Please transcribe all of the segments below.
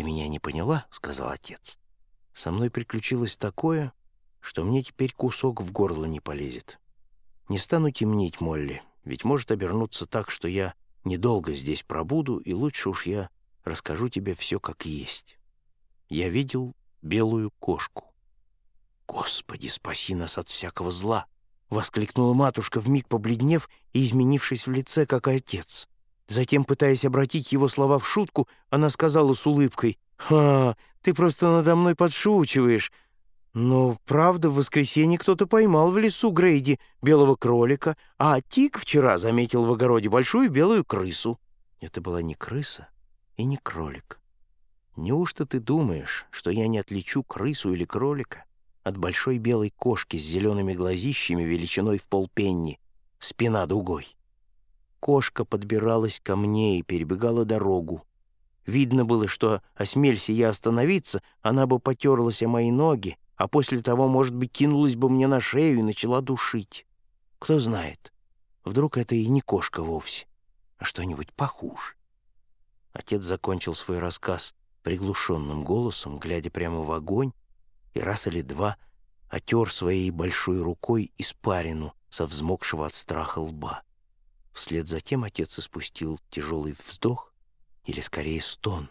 «Ты меня не поняла?» — сказал отец. «Со мной приключилось такое, что мне теперь кусок в горло не полезет. Не стану темнить, Молли, ведь может обернуться так, что я недолго здесь пробуду, и лучше уж я расскажу тебе все как есть. Я видел белую кошку. «Господи, спаси нас от всякого зла!» — воскликнула матушка, вмиг побледнев и изменившись в лице, как отец. Затем, пытаясь обратить его слова в шутку, она сказала с улыбкой, «Ха, ты просто надо мной подшучиваешь. Но, правда, в воскресенье кто-то поймал в лесу Грейди белого кролика, а Тик вчера заметил в огороде большую белую крысу». Это была не крыса и не кролик. Неужто ты думаешь, что я не отличу крысу или кролика от большой белой кошки с зелеными глазищами величиной в полпенни, спина дугой? Кошка подбиралась ко мне и перебегала дорогу. Видно было, что, осмелься я остановиться, она бы потерлась о мои ноги, а после того, может быть, кинулась бы мне на шею и начала душить. Кто знает, вдруг это и не кошка вовсе, а что-нибудь похуже. Отец закончил свой рассказ приглушенным голосом, глядя прямо в огонь, и раз или два отер своей большой рукой испарину со взмокшего от страха лба. Вслед за тем отец испустил тяжелый вздох, или скорее стон.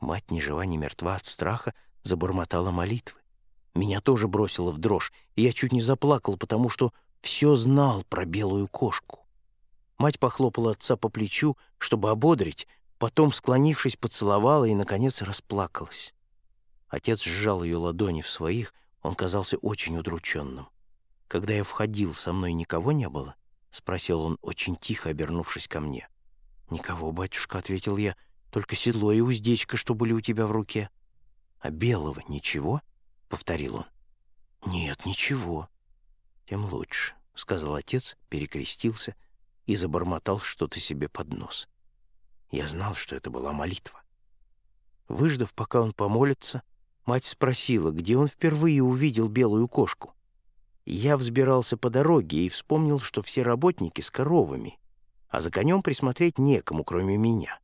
Мать, ни жива, ни мертва от страха, забормотала молитвы. Меня тоже бросило в дрожь, и я чуть не заплакал, потому что все знал про белую кошку. Мать похлопала отца по плечу, чтобы ободрить, потом, склонившись, поцеловала и, наконец, расплакалась. Отец сжал ее ладони в своих, он казался очень удрученным. Когда я входил, со мной никого не было —— спросил он, очень тихо обернувшись ко мне. «Никого, батюшка», — ответил я, — «только седло и уздечка, что были у тебя в руке». «А белого ничего?» — повторил он. «Нет, ничего». «Тем лучше», — сказал отец, перекрестился и забормотал что-то себе под нос. Я знал, что это была молитва. Выждав, пока он помолится, мать спросила, где он впервые увидел белую кошку. Я взбирался по дороге и вспомнил, что все работники с коровами, а за конем присмотреть некому, кроме меня.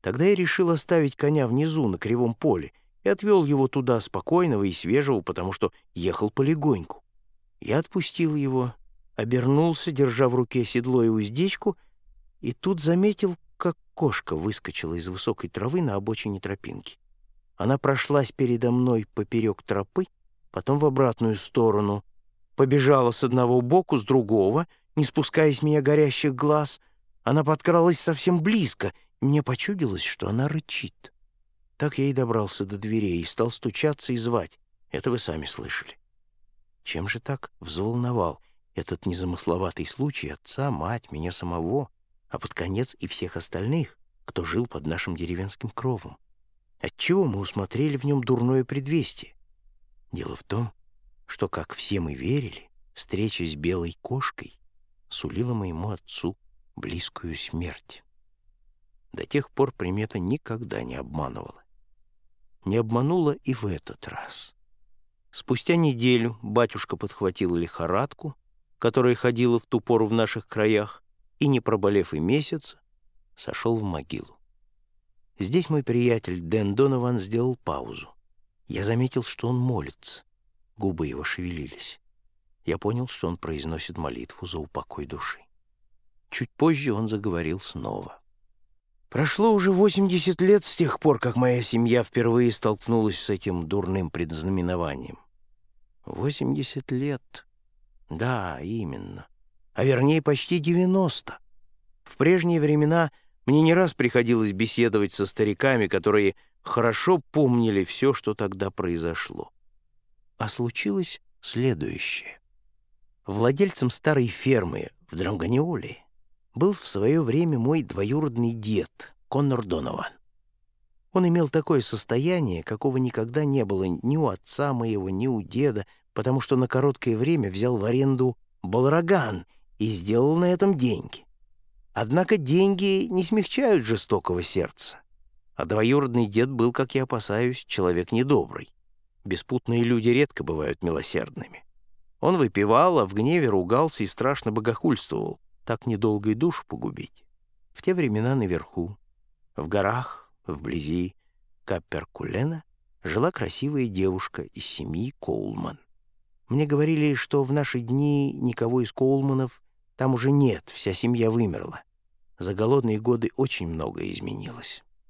Тогда я решил оставить коня внизу, на кривом поле, и отвел его туда спокойного и свежего, потому что ехал полегоньку. Я отпустил его, обернулся, держа в руке седло и уздечку, и тут заметил, как кошка выскочила из высокой травы на обочине тропинки. Она прошлась передо мной поперек тропы, потом в обратную сторону, побежала с одного боку, с другого, не спуская с меня горящих глаз. Она подкралась совсем близко, и мне почудилось, что она рычит. Так я и добрался до дверей и стал стучаться и звать. Это вы сами слышали. Чем же так взволновал этот незамысловатый случай отца, мать, меня самого, а под конец и всех остальных, кто жил под нашим деревенским кровом? Отчего мы усмотрели в нем дурное предвестие? Дело в том, что, как все мы верили, встреча с белой кошкой сулила моему отцу близкую смерть. До тех пор примета никогда не обманывала. Не обманула и в этот раз. Спустя неделю батюшка подхватил лихорадку, которая ходила в ту пору в наших краях, и, не проболев и месяца, сошел в могилу. Здесь мой приятель Дэн Донован сделал паузу. Я заметил, что он молится. Губы его шевелились. Я понял, что он произносит молитву за упокой души. Чуть позже он заговорил снова. Прошло уже 80 лет с тех пор, как моя семья впервые столкнулась с этим дурным предзнаменованием. 80 лет. Да, именно. А вернее, почти 90. В прежние времена мне не раз приходилось беседовать со стариками, которые хорошо помнили все, что тогда произошло. А случилось следующее. Владельцем старой фермы в Дранганиоле был в свое время мой двоюродный дед Коннор Донован. Он имел такое состояние, какого никогда не было ни у отца моего, ни у деда, потому что на короткое время взял в аренду балраган и сделал на этом деньги. Однако деньги не смягчают жестокого сердца. А двоюродный дед был, как я опасаюсь, человек недобрый. Беспутные люди редко бывают милосердными. Он выпивал, а в гневе ругался и страшно богохульствовал. Так недолго и душу погубить. В те времена наверху, в горах, вблизи, Капперкулена жила красивая девушка из семьи Коулман. Мне говорили, что в наши дни никого из Коулманов там уже нет, вся семья вымерла. За голодные годы очень многое изменилось.